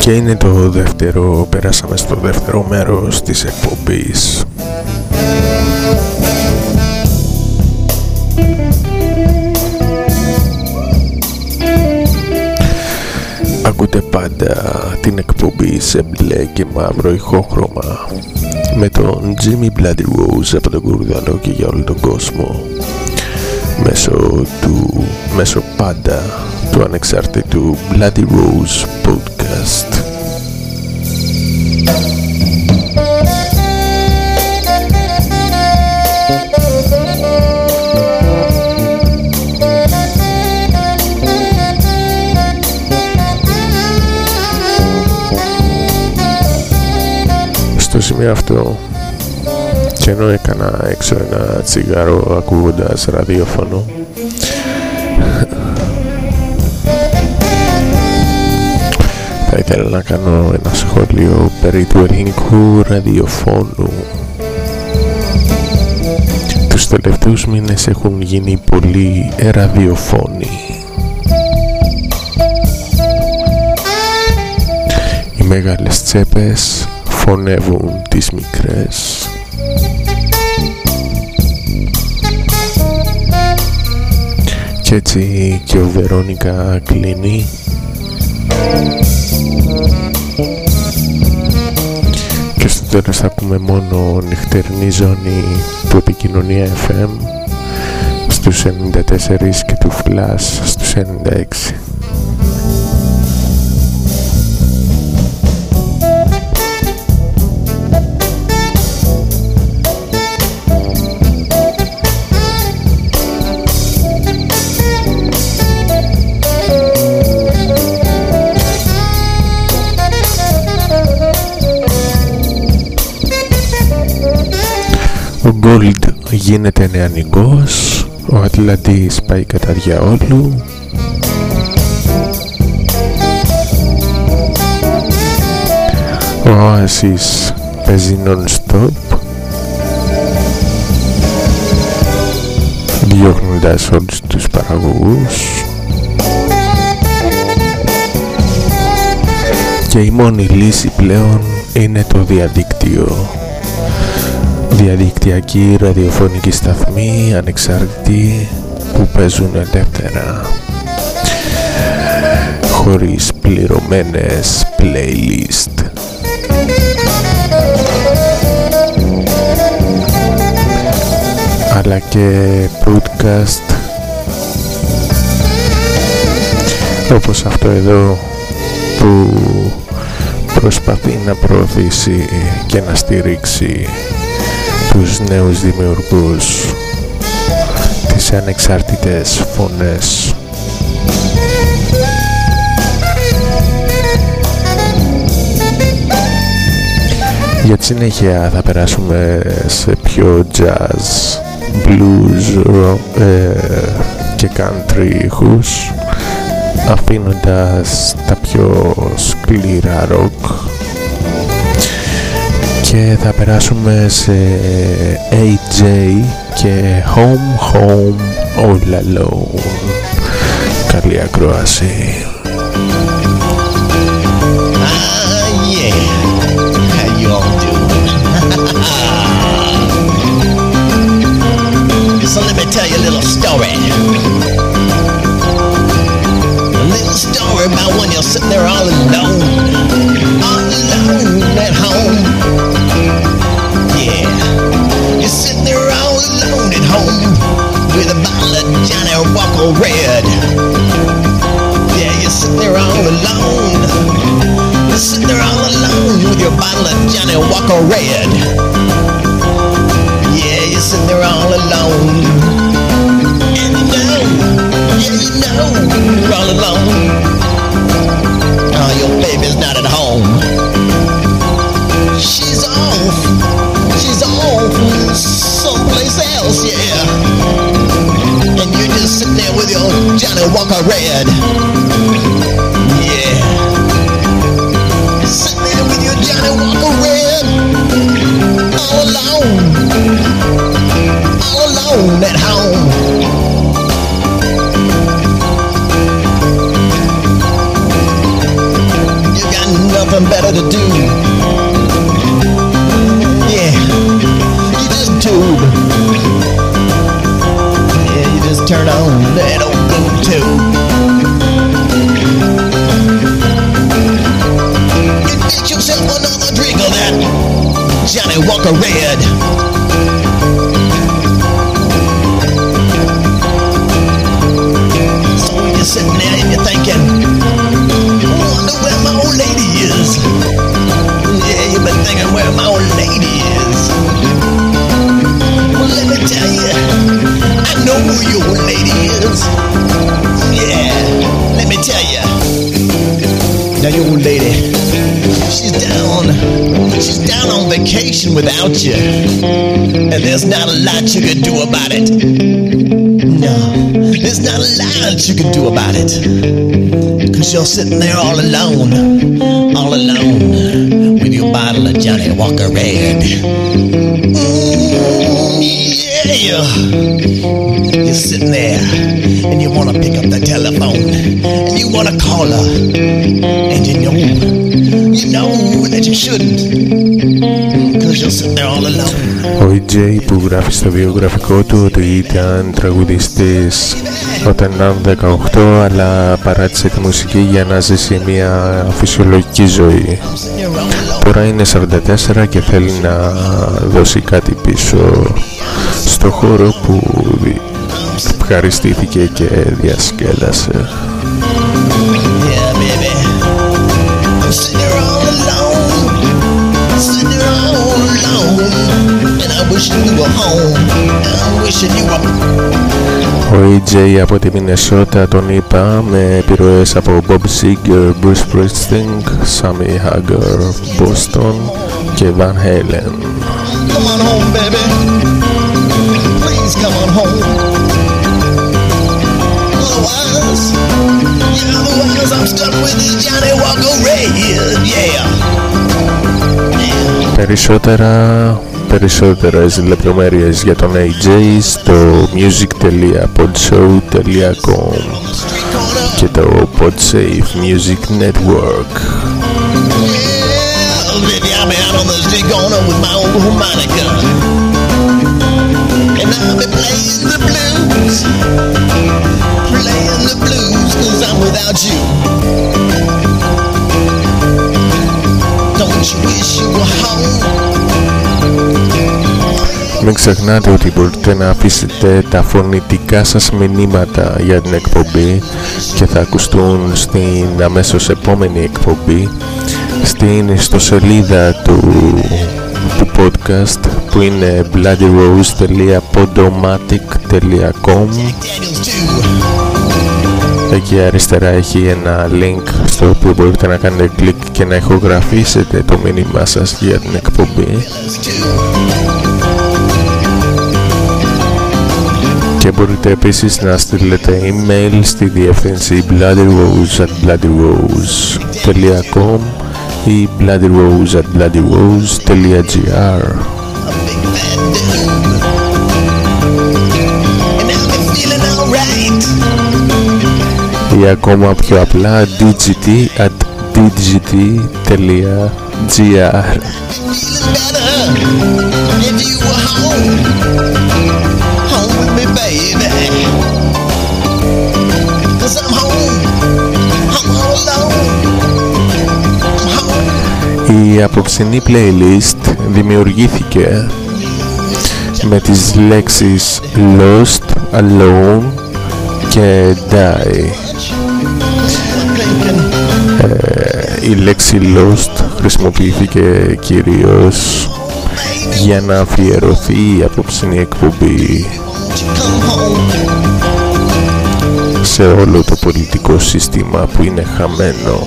Και είναι το δεύτερο, περάσαμε στο δεύτερο μέρος της εκπομπής. Ακούτε πάντα την εκπομπή σε μπλε και μαύρο ηχόχρωμα με τον Jimmy Bloody Rose από τον Κουρδανό και για όλο τον κόσμο μέσω του μέσω πάντα του ανεξάρτητου Bloody Rose Podcast. Στο σημείο αυτό. Και ενώ έκανα έξω ένα τσιγάρο ακούγοντας ραδιόφωνο. Θα ήθελα να κάνω ένα σχόλιο περί του ελληνικού ραδιοφώνου. Τους τελευταίους μήνες έχουν γίνει πολύ ραδιοφώνοι οι μεγάλες τσέπες φωνεύουν τις μικρές. Και έτσι και ο Βερόνικα κλείνει. Και στο τέλος θα ακούμε μόνο νυχτερινή ζώνη του επικοινωνία FM στους 94 και του Flash στους 96 Ο Gold γίνεται νεανικός Ο Ατλαντής πάει κατά διαόλου Ο Oasis παίζει non-stop. Διώχνοντας όλους τους παραγωγούς. Και η μόνη λύση πλέον είναι το διαδίκτυο διαδικτυακή ραδιοφωνική σταθμή ανεξάρτητη που παίζουν ελεύθερα χωρίς πληρωμένες playlist. Αλλά και podcast όπως αυτό εδώ που προσπαθεί να προωθήσει και να στηρίξει τους νέους δημιουργούς τις ανεξάρτητες φωνές. Για τη συνέχεια θα περάσουμε σε πιο jazz, blues rock, ε, και country ήχους αφήνοντας τα πιο σκληρά rock και θα περάσουμε σε AJ και Home Home All Alone καλή ακρόαση So let me tell you a little story. A little story about when you're sitting there all alone. All alone at home. Home with a bottle of Johnny Walker Red. Yeah, you're sitting there all alone. You're sitting there all alone with your bottle of Johnny Walker Red. Yeah, you're sitting there all alone. And you know, yeah, you know, you're all alone. Oh, your baby's not at home. Johnny Walker Red. Without you, and there's not a lot you can do about it. No, there's not a lot you can do about it. Cause you're sitting there all alone, all alone, with your bottle of Johnny Walker Red. Yeah. You're sitting there, and you wanna pick up the telephone, and you wanna call her, and you know, you know that you shouldn't. Ο EJ που γράφει στο βιογραφικό του ότι ήταν τραγουδιστής όταν ήταν 18 αλλά παράτησε τη μουσική για να ζήσει μια φυσιολογική ζωή. You're all alone. Τώρα είναι 44 και θέλει να δώσει κάτι πίσω στο χώρο που δι- ευχαριστήθηκε και διασκέδασε. Yeah, baby. And I wish you were home. I'm wishing you were. Ο EJ από τη Μινεσότα τον είπα με επιρροές από Bob Seger, Bruce Springsteen, Sammy Hagar, Boston και Van Halen. Come on home, baby. Please come on home. Otherwise, yeah, otherwise I'm stuck with this Johnny Walker Red. Yeah. Yeah. Περισσότερα, περισσότερες λεπτομέρειες για τον AJ στο music.podshow.com Street corner. και το Podsafe Music Network. Yeah, baby, I'll be out on the street corner with my old harmonica. And I'll be playing the blues. Playing the blues cause I'm without you. Don't you wish you were home? Μην ξεχνάτε ότι μπορείτε να αφήσετε τα φωνητικά σας μηνύματα για την εκπομπή και θα ακουστούν στην αμέσως επόμενη εκπομπή στην ιστοσελίδα του, του podcast που είναι bloodyrose.podomatic.com Daniels too. Εκεί αριστερά έχει ένα link στο οποίο μπορείτε να κάνετε κλικ και να ηχογραφήσετε το μήνυμά σας για την εκπομπή και μπορείτε επίσης να στείλετε email στη διεύθυνση bloodyrose at bloodyrose.com ή bloodyrose at bloodyrose.gr A big fat dude. And I'll be feeling alright. ή ακόμα πιο απλά dgt at dgt.gr Cause I'm home. I'm all alone. I'm home. Η απόψινή playlist δημιουργήθηκε με τις λέξεις Lost, Alone και Die. Thinking, Η λέξη Lost χρησιμοποιήθηκε κυρίως για να αφιερωθεί η απόψινή εκπομπή σε όλο το πολιτικό σύστημα που είναι χαμένο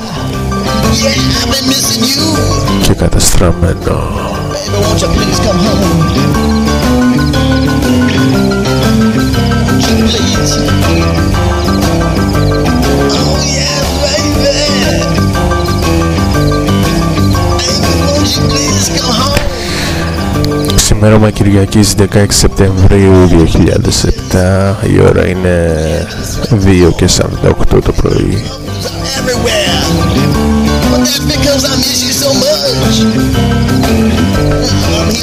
και καταστραμμένο. Σήμερα Κυριακής 16 Σεπτεμβρίου 2007 η ώρα είναι 2 και 48 το πρωί.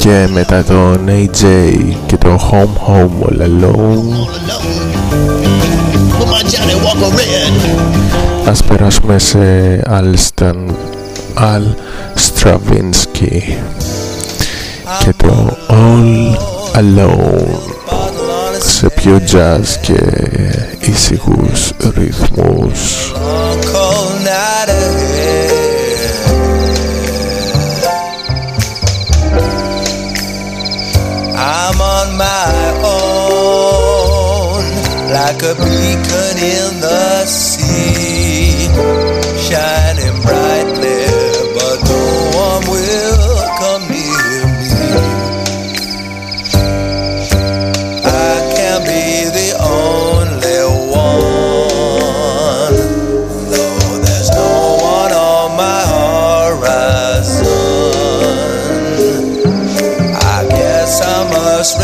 Και μετά τον AJ και το Home Home All Alone. Ας περάσουμε σε Alston, Al Stravinsky και το All Alone. Σε πιο jazz και físicos ritmos. I'm on my own, like a beacon in the sea.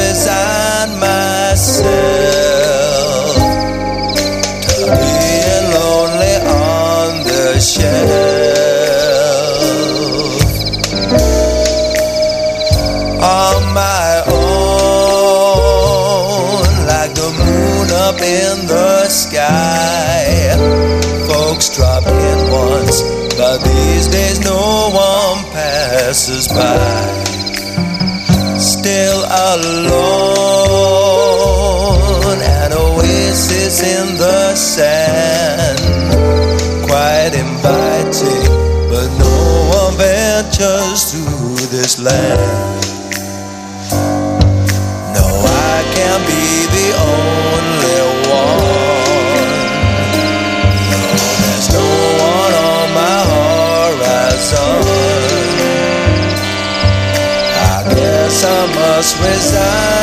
Resign myself. To being lonely on the shelf. On my own like the moon up in the sky. Folks drop in once but these days no one passes by oasis in the sand. Quite inviting but no one ventures through this land. No I can't be the only one. No there's no one on my horizon. I guess I must resign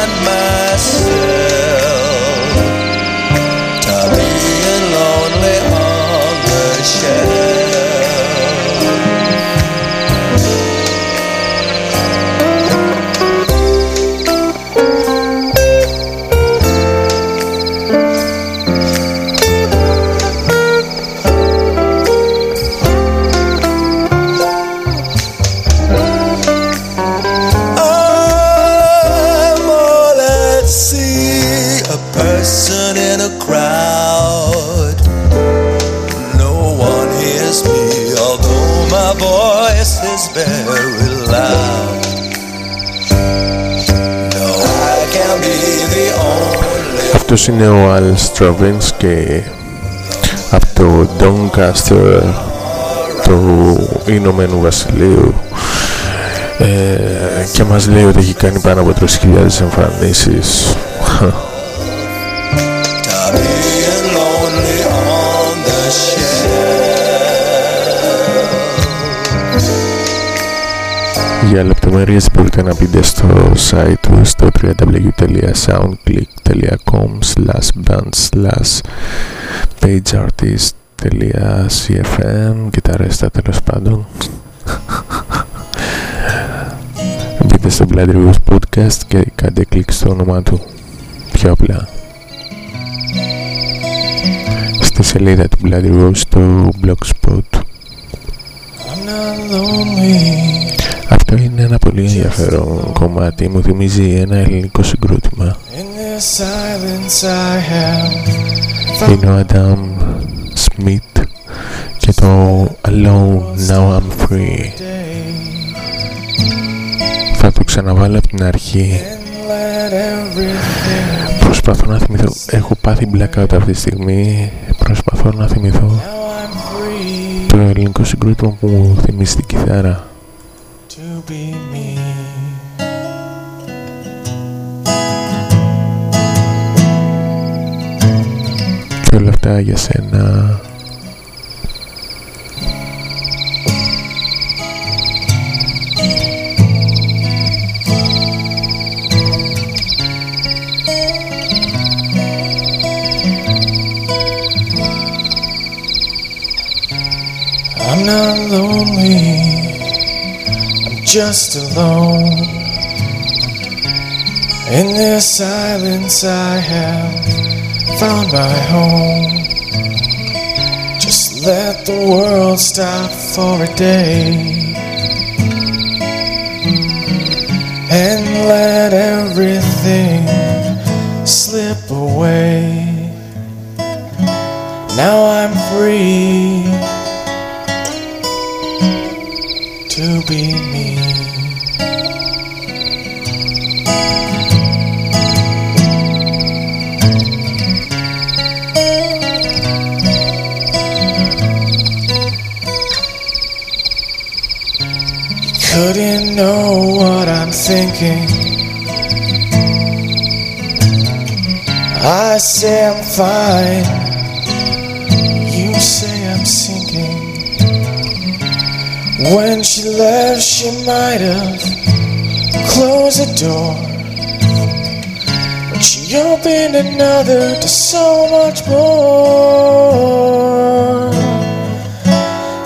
Αυτός είναι ο Al Stravinsky από το Doncaster του Ηνωμένου Βασιλείου. Ε, και μας λέει ότι έχει κάνει πάνω από 3.000 εμφανίσεις Για λεπτομέρειες μπορείτε να μπείτε στο site του στο www.soundclick.com slash band slash pageartist.cfm και τα ρέστα τέλος πάντων. Μπείτε στο Blood Reviews Podcast και κάντε κλικ στο όνομα του. Πιο απλά. Στη σελίδα του Blood Reviews στο blogspot αυτό είναι ένα πολύ ενδιαφέρον κομμάτι. Μου θυμίζει ένα ελληνικό συγκρότημα. Είναι ο Adam Smith και το Alone Now I'm Free. Θα το ξαναβάλω από την αρχή. Προσπαθώ να θυμηθώ. Έχω πάθει blackout αυτή τη στιγμή. Προσπαθώ να θυμηθώ το ελληνικό συγκρότημα που μου θυμίζει την κιθάρα. Και όλα αυτά για σένα I'm not lonely, I'm just alone. In this silence, I have found my home. Just let the world stop for a day and let everything slip away. Now I'm free to be me. Couldn't know what I'm thinking. I say I'm fine. When she left, she might have closed the door. But she opened another to so much more.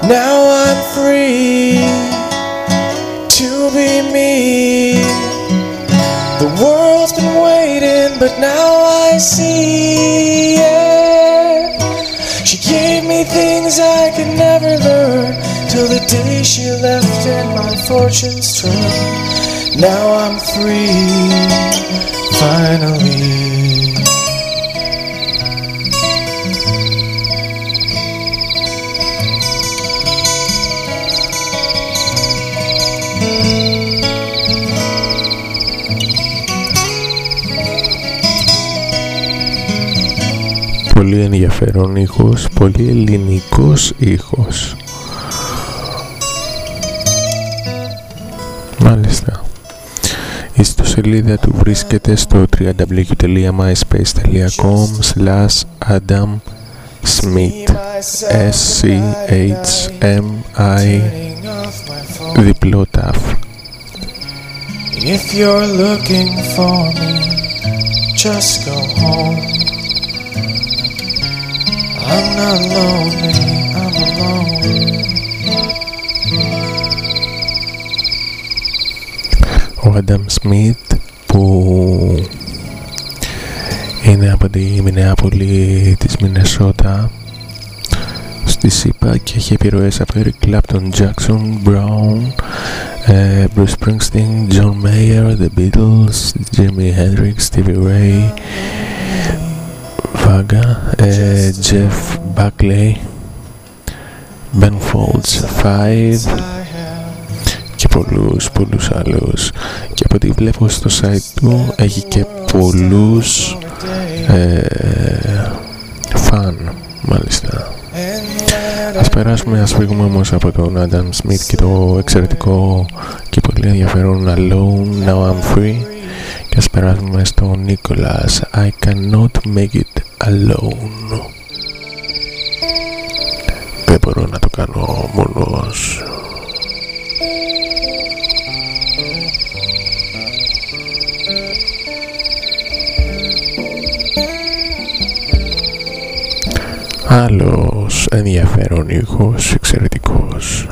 Now I'm free to be me. The world's been waiting, but now I see. Yeah. She gave me things I could never learn till the day she left and my fortunes turned. Now I'm free, finally. Πολύ ενδιαφέρον ήχος, πολύ ελληνικός ήχος. Η ιστοσελίδα του βρίσκεται στο www.myspace.com slash Adam Smith S-C-H-M-I διπλό ταφ If you're looking for me, just go home. I'm not lonely, I'm alone. Ο Adam Smith που είναι από τη Μινεάπολη της Μινεσότα στη ΣΥΠΑ και έχει επιρροές από Eric Clapton, Jackson, Brown, ε, Bruce Springsteen, John Mayer, The Beatles, Jimi Hendrix, Stevie Ray, Vaga, ε, Jeff Buckley, Ben Folds, Five, I have και πολλούς πολλούς άλλους. Και από ό,τι βλέπω στο site του έχει και πολλούς ε, φαν μάλιστα. Ας περάσουμε, ας φύγουμε όμως από τον Adam Smith και το εξαιρετικό και πολύ ενδιαφέρον Alone, Now I'm Free. Και ας περάσουμε στον Nicholas. I cannot make it alone. Δεν μπορώ να το κάνω μόνος Άλλος ενδιαφέρον ήχος, εξαιρετικός.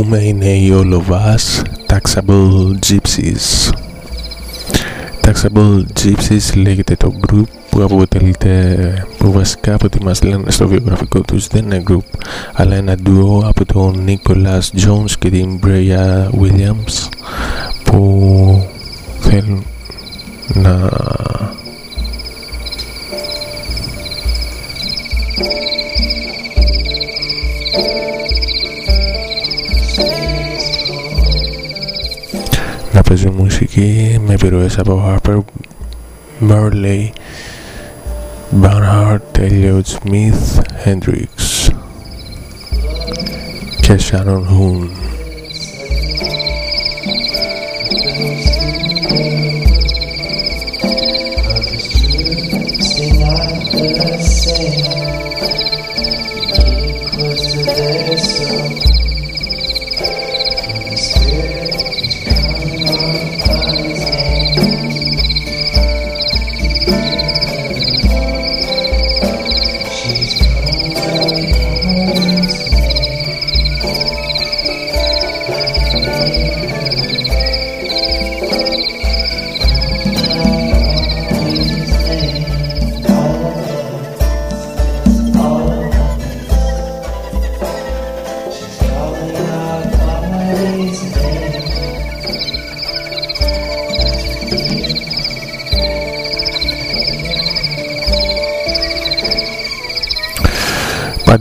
Ακούμε είναι η All of Us Taxable Gypsies. Taxable Gypsies λέγεται το group που αποτελείται που βασικά από ό,τι μας λένε στο βιογραφικό τους δεν είναι group αλλά ένα duo από τον Nicholas Jones και την Brea Williams που θέλουν να να παίζει μουσική με επιρροές από Harper Burley Barnhart, Elliot Smith, Hendrix και Shannon Hoon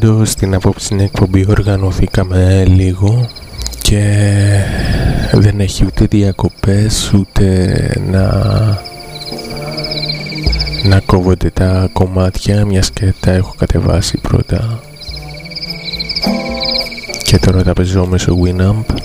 Πάντως στην απόψη εκπομπή οργανωθήκαμε λίγο και δεν έχει ούτε διακοπές ούτε να να κόβονται τα κομμάτια μιας και τα έχω κατεβάσει πρώτα. Και τώρα τα παίζω μέσω Winamp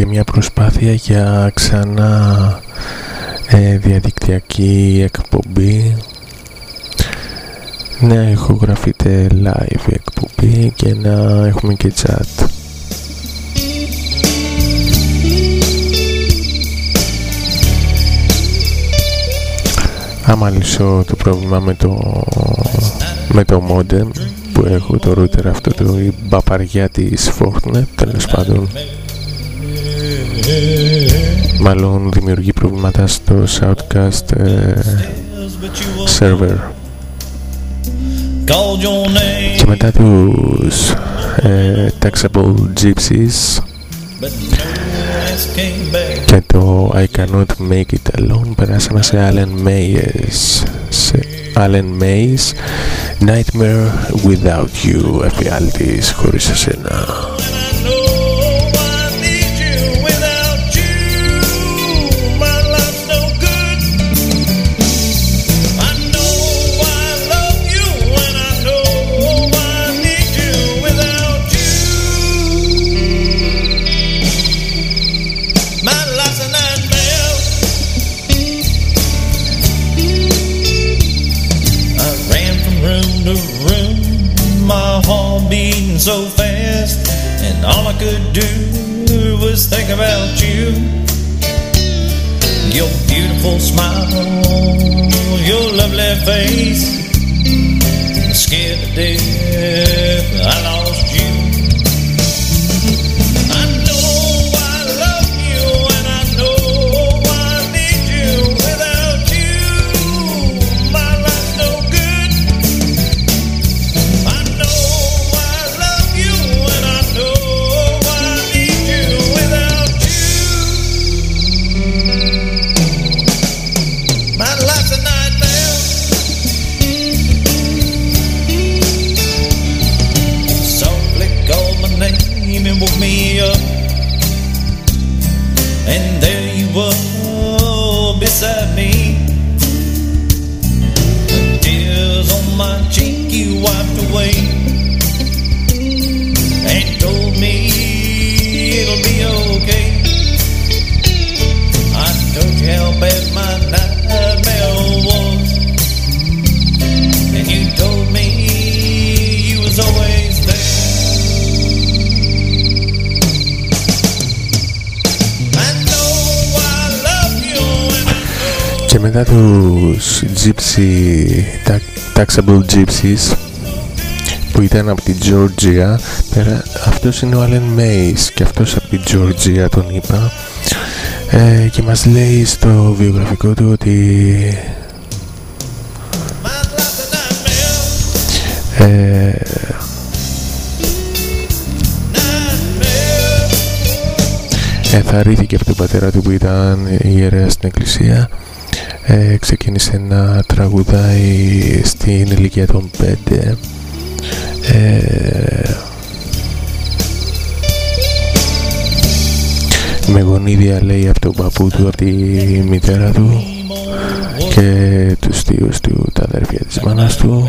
και μια προσπάθεια για ξανά ε, διαδικτυακή εκπομπή. Να ηχογραφείτε live εκπομπή και να έχουμε και chat. Άμα λύσω το πρόβλημα με το με το modem που έχω το router αυτό το η μπαπαριά της Fortnite τέλος πάντων μάλλον δημιουργεί προβλήματα στο Shoutcast ε, server και μετά τους ε, Taxable Gypsies και το I Cannot Make It Alone περάσαμε σε Alan Mays σε Alan Mays Nightmare Without You εφιάλτης χωρίς εσένα so fast, and all I could do was think about you. Your beautiful smile, your lovely face, Taxable Gypsies που ήταν από την Georgia. Πέρα, αυτός είναι ο Allen Mays και αυτός από την Georgia τον είπα. Ε, και μας λέει στο βιογραφικό του ότι ε, εθαρρύθηκε από τον πατέρα του που ήταν ιερέα στην εκκλησία ε, ξεκίνησε να τραγουδάει στην ηλικία των 5 ε, με γονίδια λέει από τον παππού του, από τη μητέρα του και τους θείους του, τα αδέρφια της μάνας του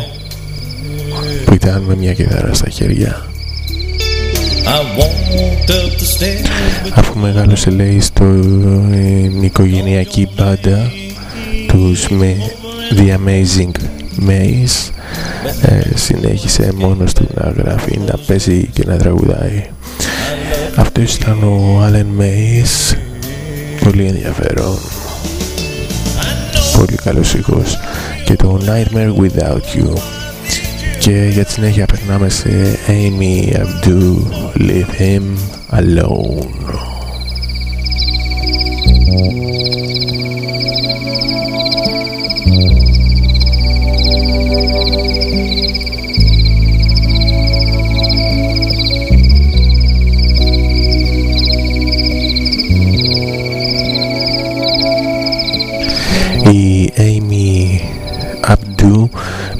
που ήταν με μια κιθάρα στα χέρια. Αφού μεγάλωσε λέει στο οικογενειακή μπάντα τους με The Amazing Maze ε, συνέχισε μόνος του να γράφει, να παίζει και να τραγουδάει. Αυτός ήταν ο Allen Mays πολύ ενδιαφέρον. Πολύ καλός ήχος. Και το Nightmare Without You. Και για τη συνέχεια περνάμε σε Amy Abdu Leave Him Alone η Amy Abdu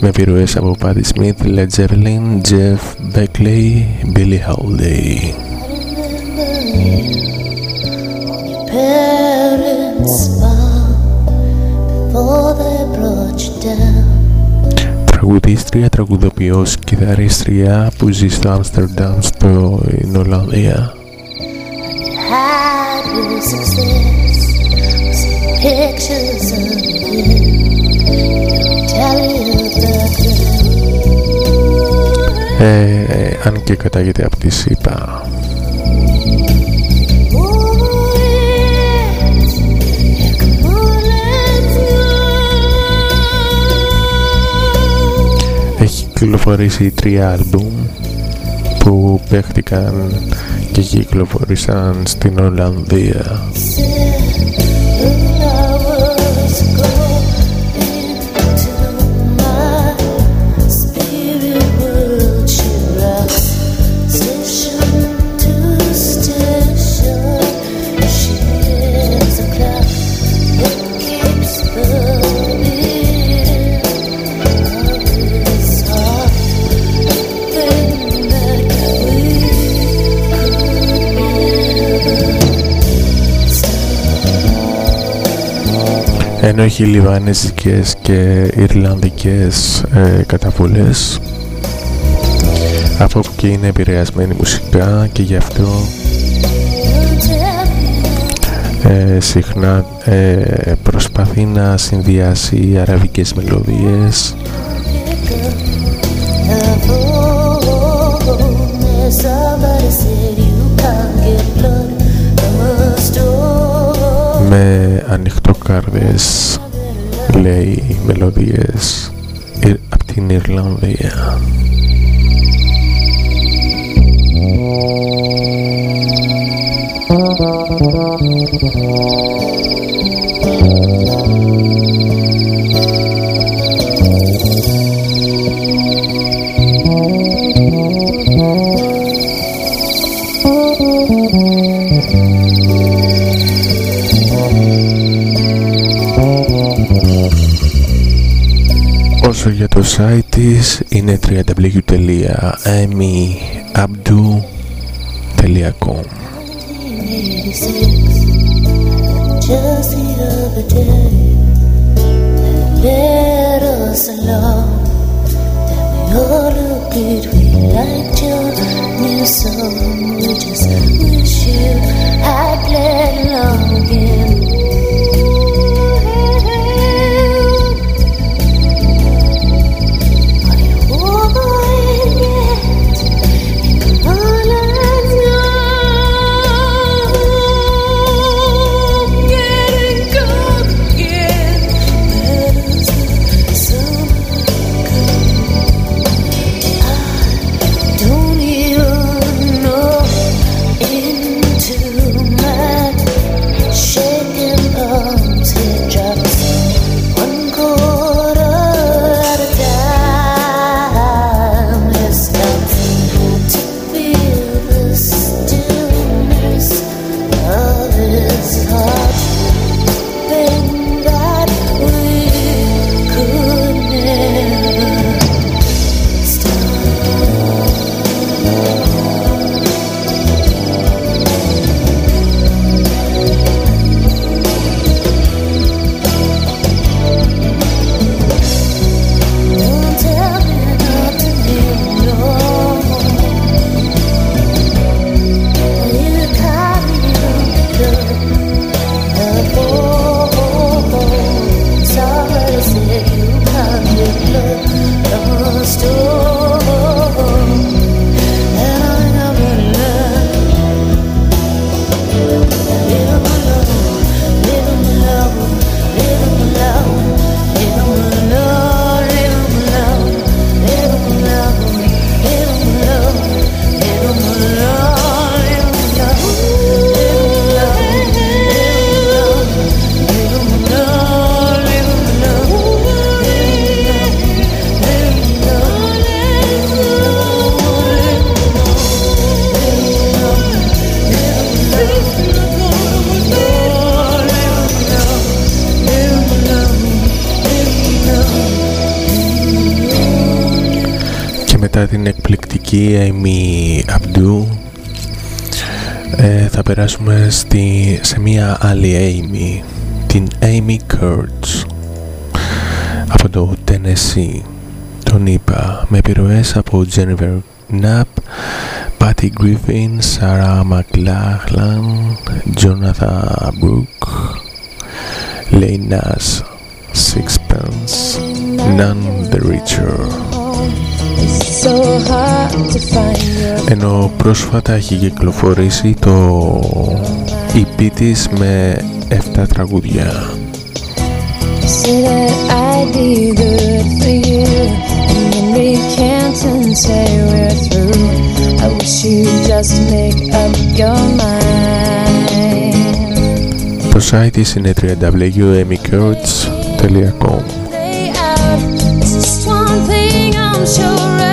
με επιρροές από Patti Smith, Led Zeppelin, Jeff Beckley, Billie Holiday. Τραγουδίστρια, τραγουδοποιός, κιθαρίστρια που ζει στο Άμστερνταμ στο Ολλανδία. pictures of ε, αν και κατάγεται από τη ΣΥΠΑ. Έχει κυκλοφορήσει τρία άλμπουμ που παίχτηκαν και κυκλοφορήσαν στην Ολλανδία. Ενώ έχει λιβανέζικες και ιρλανδικές ε, καταβολές. Από που και είναι επηρεασμένη μουσικά και γι' αυτό ε, συχνά ε, προσπαθεί να συνδυάσει αραβικές μελωδίες. Με ανοιχτοκάρδες λέει μελωδίες από την Ιρλανδία Όσο για το site της είναι www.amiabdu.com Just the other day Let us alone That we all agreed we liked your new song We just wish you had played along again εκπληκτική Amy Abdu ε, θα περάσουμε στη, σε μια άλλη Amy την Amy Kurtz από το Tennessee τον είπα με επιρροές από Jennifer Knapp Patty Griffin, Sarah McLachlan, Jonathan Brooke, Lane Sixpence, None the Richer. Ενώ πρόσφατα έχει κυκλοφορήσει το EP της με 7 τραγούδια. Say that I'd be good Sure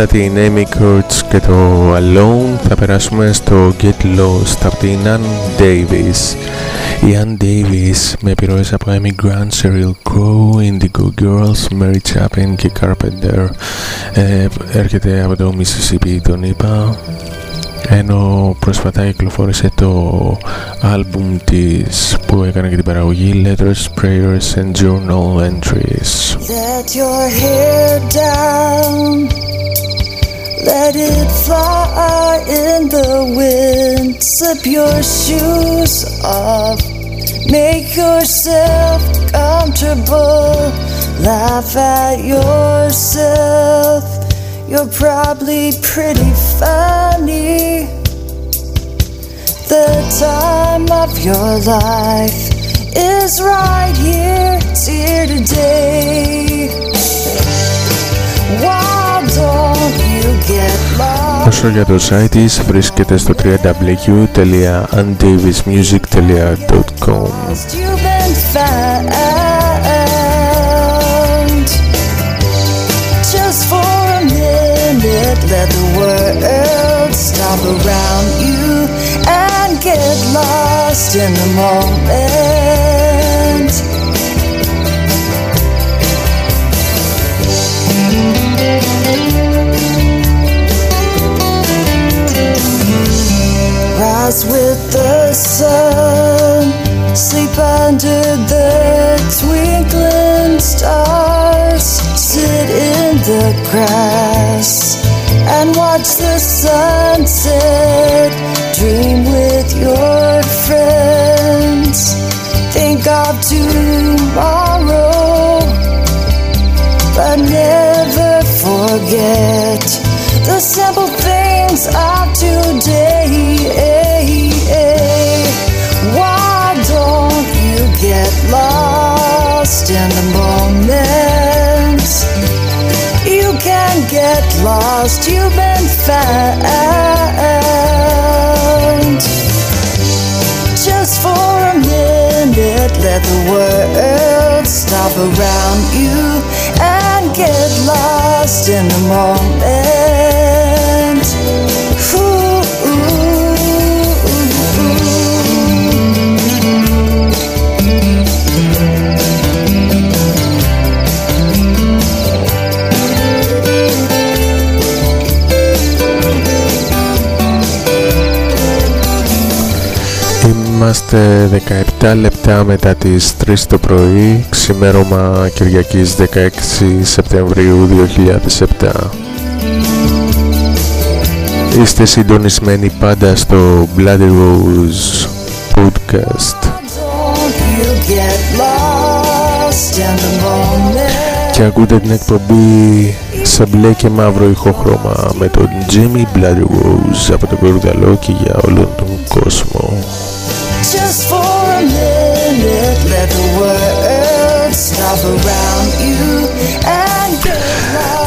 μετά την Amy Kurtz και το Alone θα περάσουμε στο Get Lost από την Ann Davis η Ann Davis με επιρροές από Amy Grant, Sheryl Crow, Indigo Girls, Mary Chapin και Carpenter ε, έρχεται από το Mississippi τον είπα ενώ πρόσφατα κυκλοφόρησε το άλμπουμ της που έκανε και την παραγωγή Letters, Prayers and Journal Entries Let your hair down Let it fly in the wind. Slip your shoes off. Make yourself comfortable. Laugh at yourself. You're probably pretty funny. The time of your life is right here, it's here today. Why Όσο για το site της βρίσκεται στο www.undavismusic.com Just for a minute let the world stop around you and get lost lost in the moment. With the sun, sleep under the twinkling stars, sit in the grass and watch the sunset. Dream with your friends, think of tomorrow, but never forget get lost, you've been found. Just for a minute, let the world stop around you and get lost in the moment. Είμαστε 17 λεπτά μετά τις 3 το πρωί, ξημέρωμα Κυριακής 16 Σεπτεμβρίου 2007. Είστε συντονισμένοι πάντα στο Bloody Rose Podcast don't you get lost in the moment? και ακούτε την εκπομπή σε μπλε και μαύρο ηχόχρωμα με τον Jimmy Bloody Rose από τον Κορδαλό και για όλον τον κόσμο.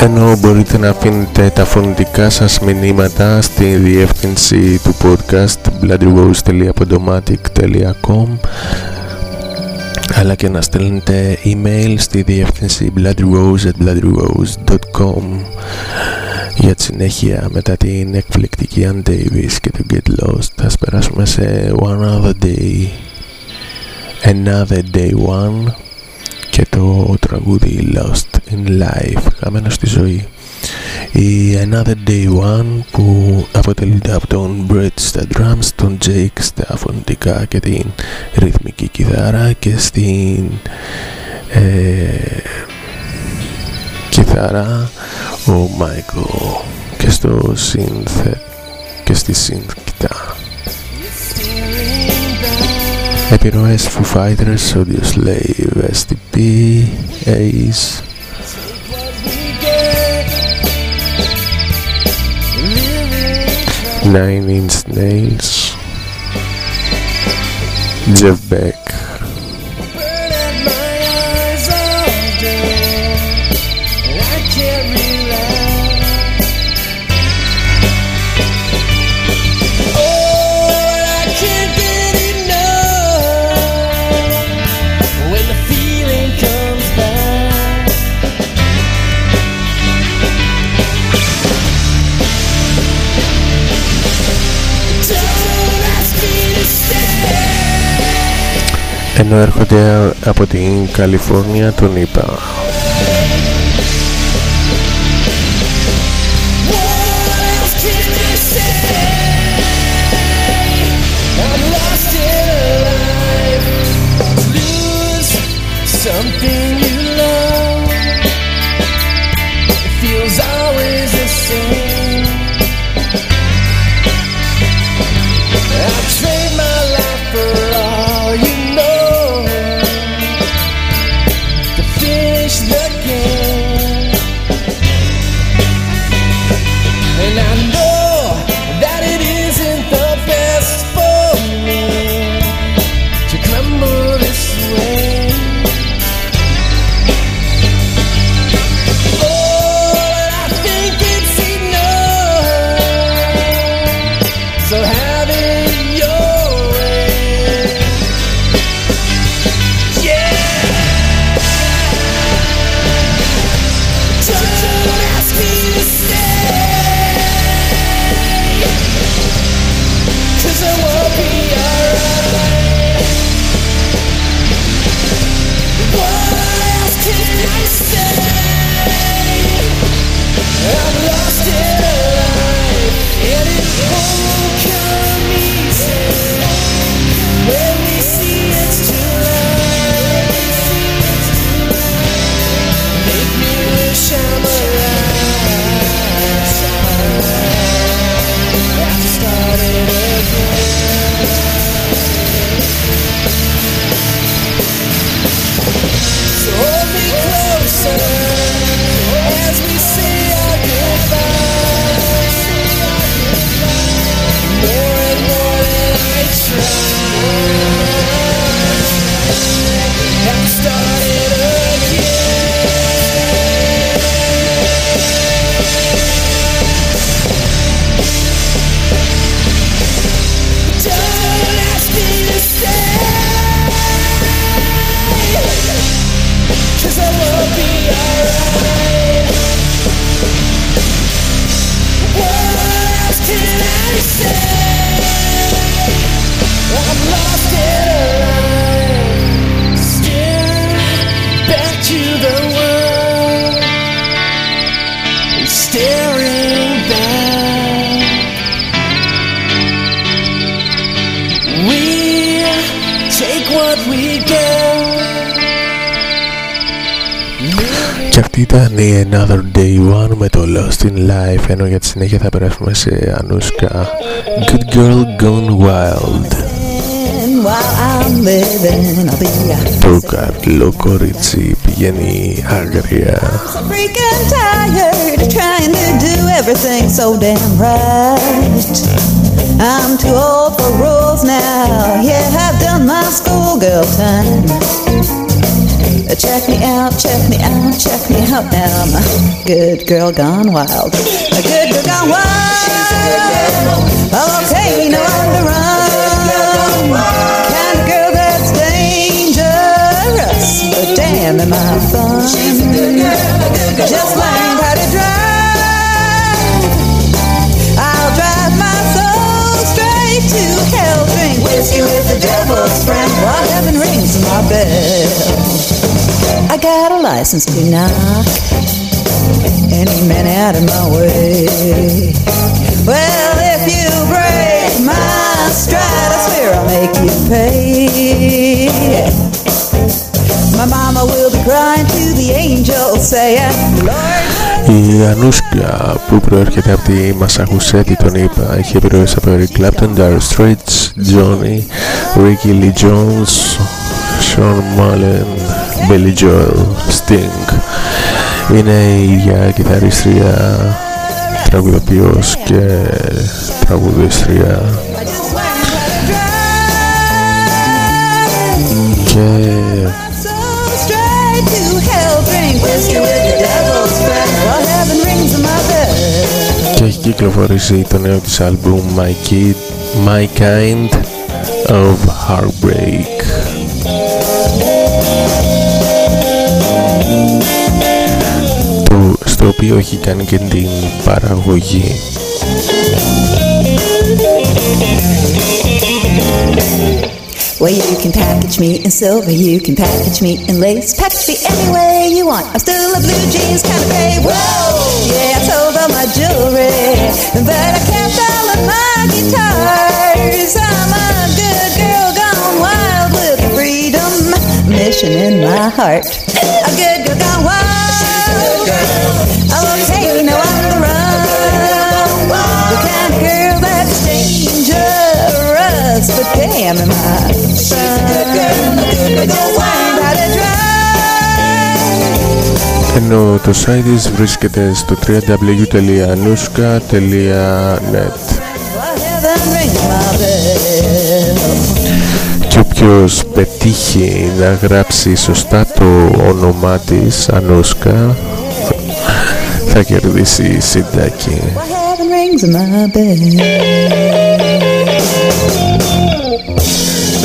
Ενώ μπορείτε να αφήνετε τα φωνητικά σας μηνύματα στη διεύθυνση του podcast bloodyrose.podomatic.com αλλά και να στέλνετε email στη διεύθυνση bloodyrose.bloodyrose.com για τη συνέχεια μετά την εκπληκτική Ann Davis και το Get Lost θα περάσουμε σε One Other Day. Another Day One και το τραγούδι Lost in Life χαμένο στη ζωή. Η Another Day One που αποτελείται από τον Brett στα drums, τον Jake στα φωνητικά και την ρυθμική κιθάρα και στην ε, κιθάρα ο Michael και στο synth και στη synth κιθάρα Happy Noise, Foo Fighters, Audio Slave, STP, Ace. Nine Inch Nails, Jeff Beck. Ενώ έρχονται από την Καλιφόρνια τον είπα ήταν η Another Day One με το Lost in Life ενώ για τη συνέχεια θα περάσουμε σε Ανούσκα Good Girl Gone Wild Το καλό κορίτσι πηγαίνει άγρια I'm too old for rules now Yeah, I've done my schoolgirl time Check me out, check me out, check me out now. A good girl gone wild. A good girl gone wild. Okay, no I'm the run. Kind of girl that's dangerous, but damn am I fun. She's a good girl, a good girl. Just learned how to drive. I'll drive my soul straight to hell. Drink whiskey with the devil's friend while heaven rings my bell I got a license to knock any man out of my way. Well, if you break my stride, I swear I'll make you pay. My mama will be crying to the angels saying, Lord. Η Ανούσκα που προέρχεται από τη Μασαχουσέτη τον είπα έχει επιρροές από Eric Clapton, Dire Straits, Johnny, Ricky Lee Jones, Sean Mullen, Billy Joel, Sting. Είναι η ίδια κιθαρίστρια τραγουδοποιός και τραγουδίστρια. Και και έχει κυκλοφορήσει το νέο της άλμπουμ My, Kid, My Kind of Heartbreak το οποίο έχει κάνει και την παραγωγή Well, you can package me in silver, you can package me in lace. Package me any way you want. I'm still a blue jeans kind of babe. Whoa, yeah, I sold all my jewelry, but I kept all of my guitars. I'm a good girl gone wild with freedom, mission in my heart. A good girl gone wild. am in my ενώ το site της βρίσκεται στο www.anuska.net και όποιος πετύχει να γράψει σωστά το όνομά της Ανούσκα θα κερδίσει συντάκι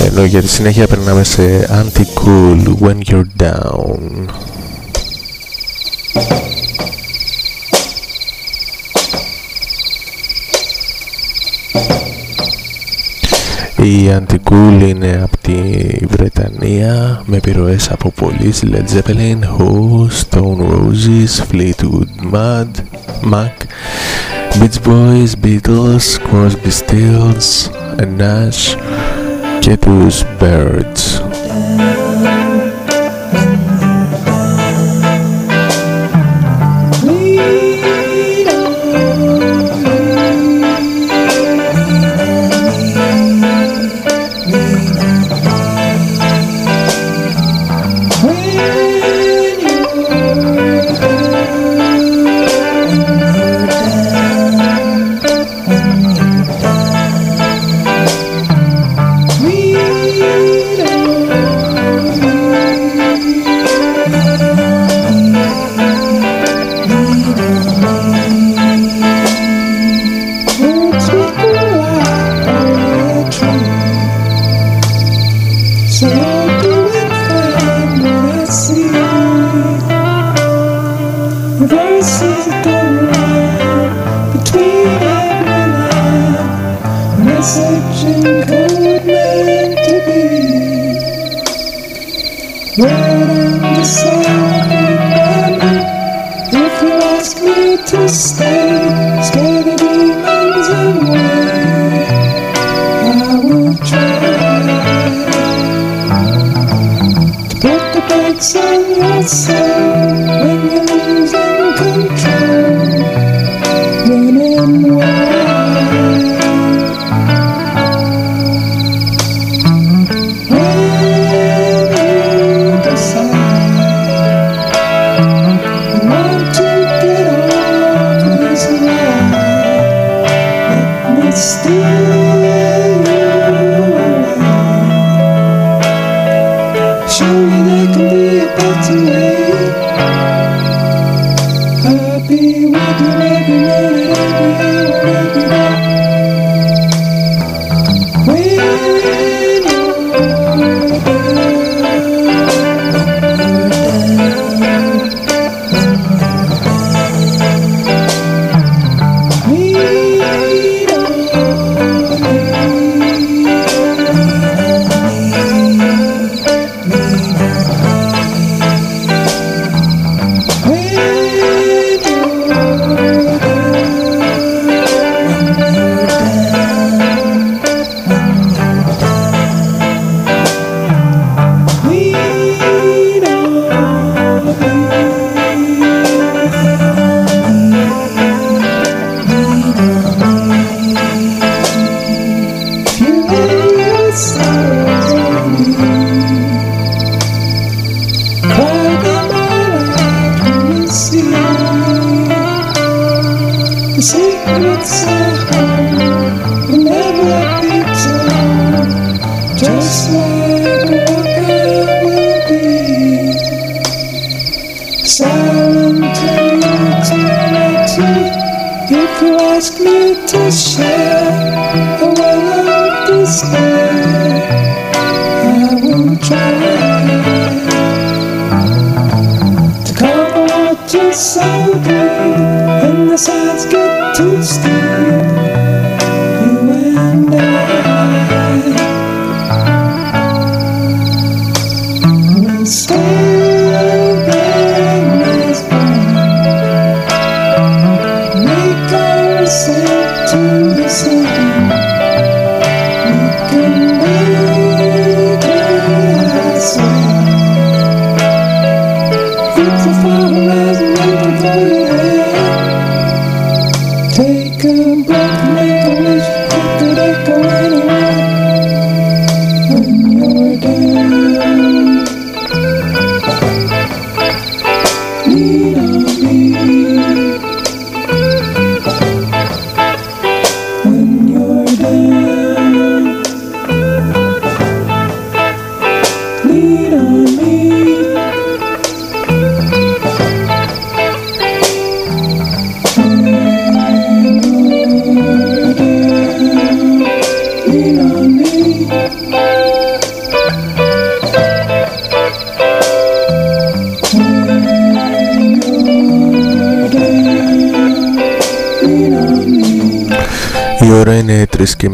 ενώ για τη συνέχεια περνάμε σε Anti-Cool When You're Down Η Anti-Cool είναι από τη Βρετανία με επιρροές από πολλοί Led Zeppelin, Who, Stone Roses, Fleetwood Mac, Mac, Beach Boys, Beatles, Crosby, Stills, Nash και τους Birds. Sunday and the sides get too steep.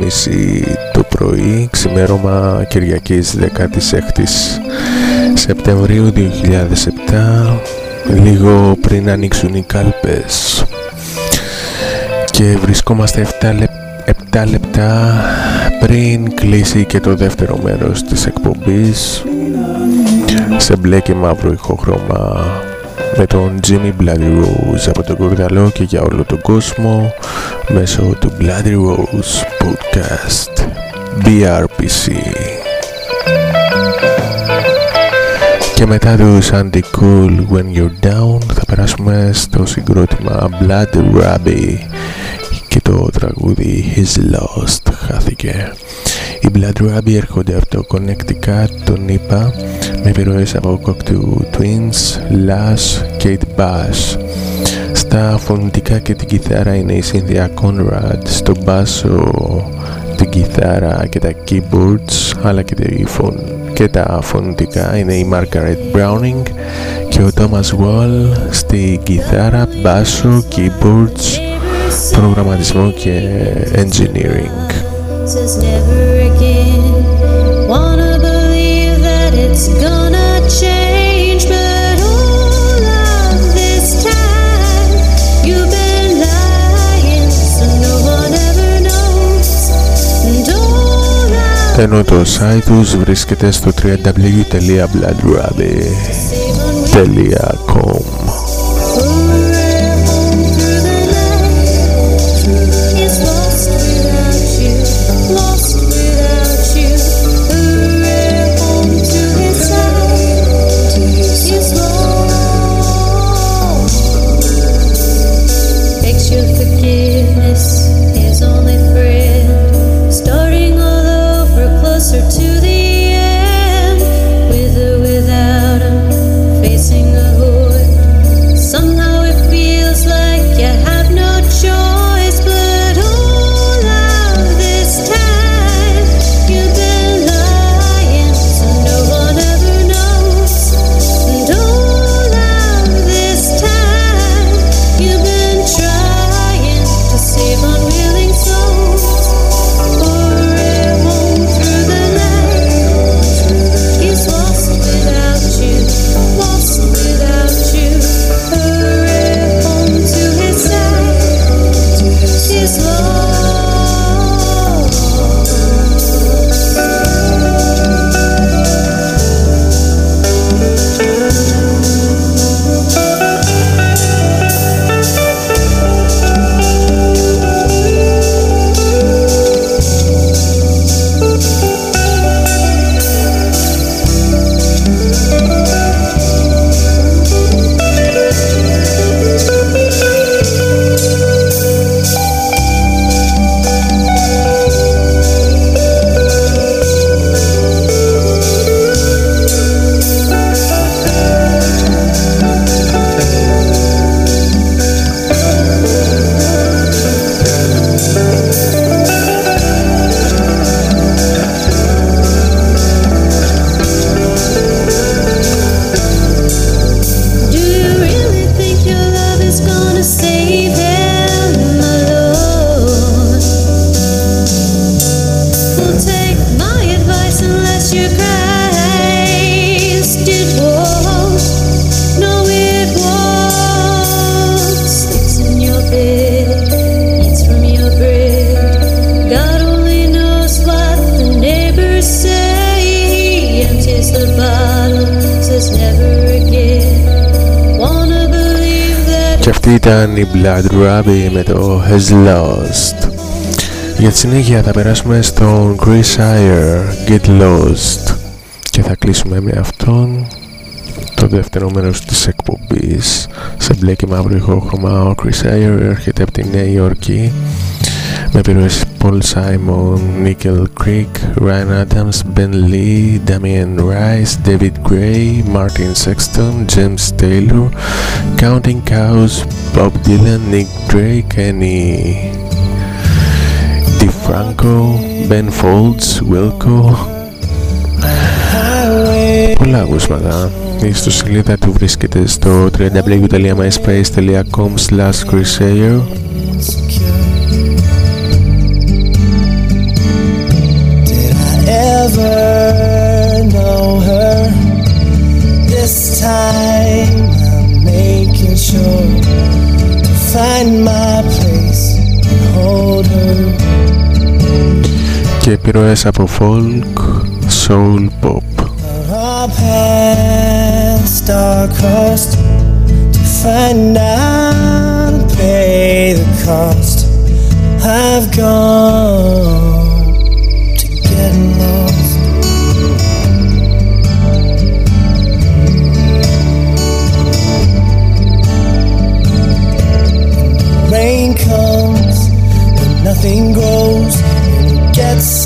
6.30 το πρωί, ξημέρωμα Κυριακής 16ης Σεπτεμβρίου 2007, λίγο πριν ανοίξουν οι κάλπες. Και βρισκόμαστε 7 λεπτά πριν κλείσει και το δεύτερο μέρος της εκπομπής σε μπλε και μαύρο ηχοχρώμα με τον Jimmy Bloody Rose από τον Κορδαλό και για όλο τον κόσμο μέσω του Bloody Rose Podcast BRPC και μετά του Sandy Cool When You're Down θα περάσουμε στο συγκρότημα Blood Rabbit και το τραγούδι His Lost χάθηκε οι Blood Rabbit έρχονται από το Connecticut, τον είπα, με επιρροές από Cocteau Twins, Lash, Kate Bass. Στα φωνητικά και την κιθάρα είναι η Cynthia Conrad, στο μπάσο την κιθάρα και τα keyboards, αλλά και, τη φων... και τα φωνητικά είναι η Margaret Browning και ο Thomas Wall στη κιθάρα, μπάσο, keyboards, προγραμματισμό και engineering. says never again. Wanna believe that it's gonna change, Ενώ το site τους βρίσκεται στο www.bloodrabbit.com Blood Ruby με το Has Lost. Για τη συνέχεια θα περάσουμε στον Chris Ayer, Get Lost. Και θα κλείσουμε με αυτόν το δεύτερο μέρος της εκπομπής σε μπλε και μαύρο ηχόχρωμα. Ο Chris Ayer έρχεται από τη Νέα Υόρκη με επιρροές Paul Simon, Nickel Creek, Ryan Adams, Ben Lee, Damien Rice, David Gray, Martin Sexton, James Taylor, Counting Cows, Bob Dylan, Nick Drake, Annie DeFranco, Ben Folds, Wilco. Πολλά ακούσματα. Η ιστοσελίδα του βρίσκεται στο www.myspace.com slash ever know her? This time I'm making sure to find my place and hold her. και επιρροές από folk, soul, pop. Our paths are crossed to find out and pay the cost. I've gone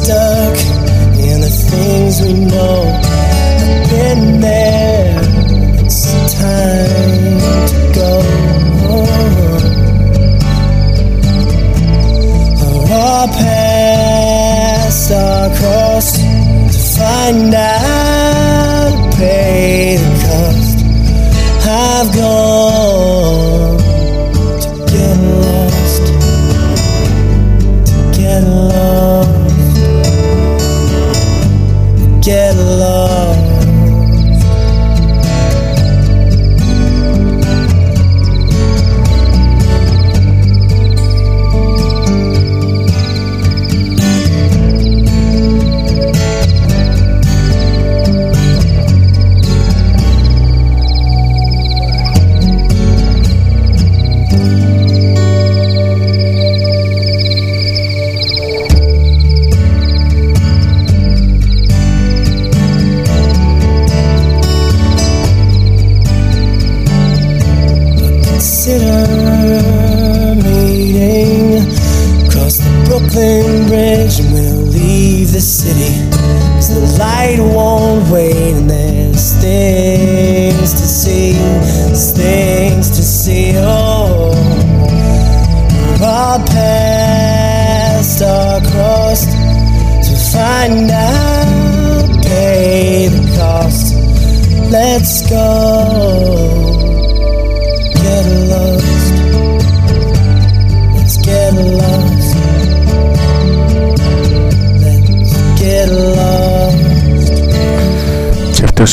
stuck in the things we know. I've been there, find out,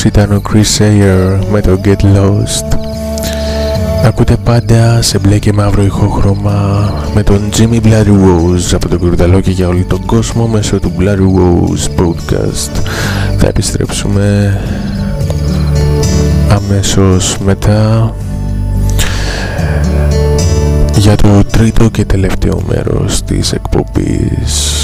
ήταν ο Chris Ayer με το Get Lost. Ακούτε πάντα σε μπλε και μαύρο ηχόχρωμα με τον Jimmy Bloody Rose από τον Κουρδαλό και για όλο τον κόσμο μέσω του Bloody Rose Podcast. Θα επιστρέψουμε αμέσως μετά για το τρίτο και τελευταίο μέρος της εκπομπής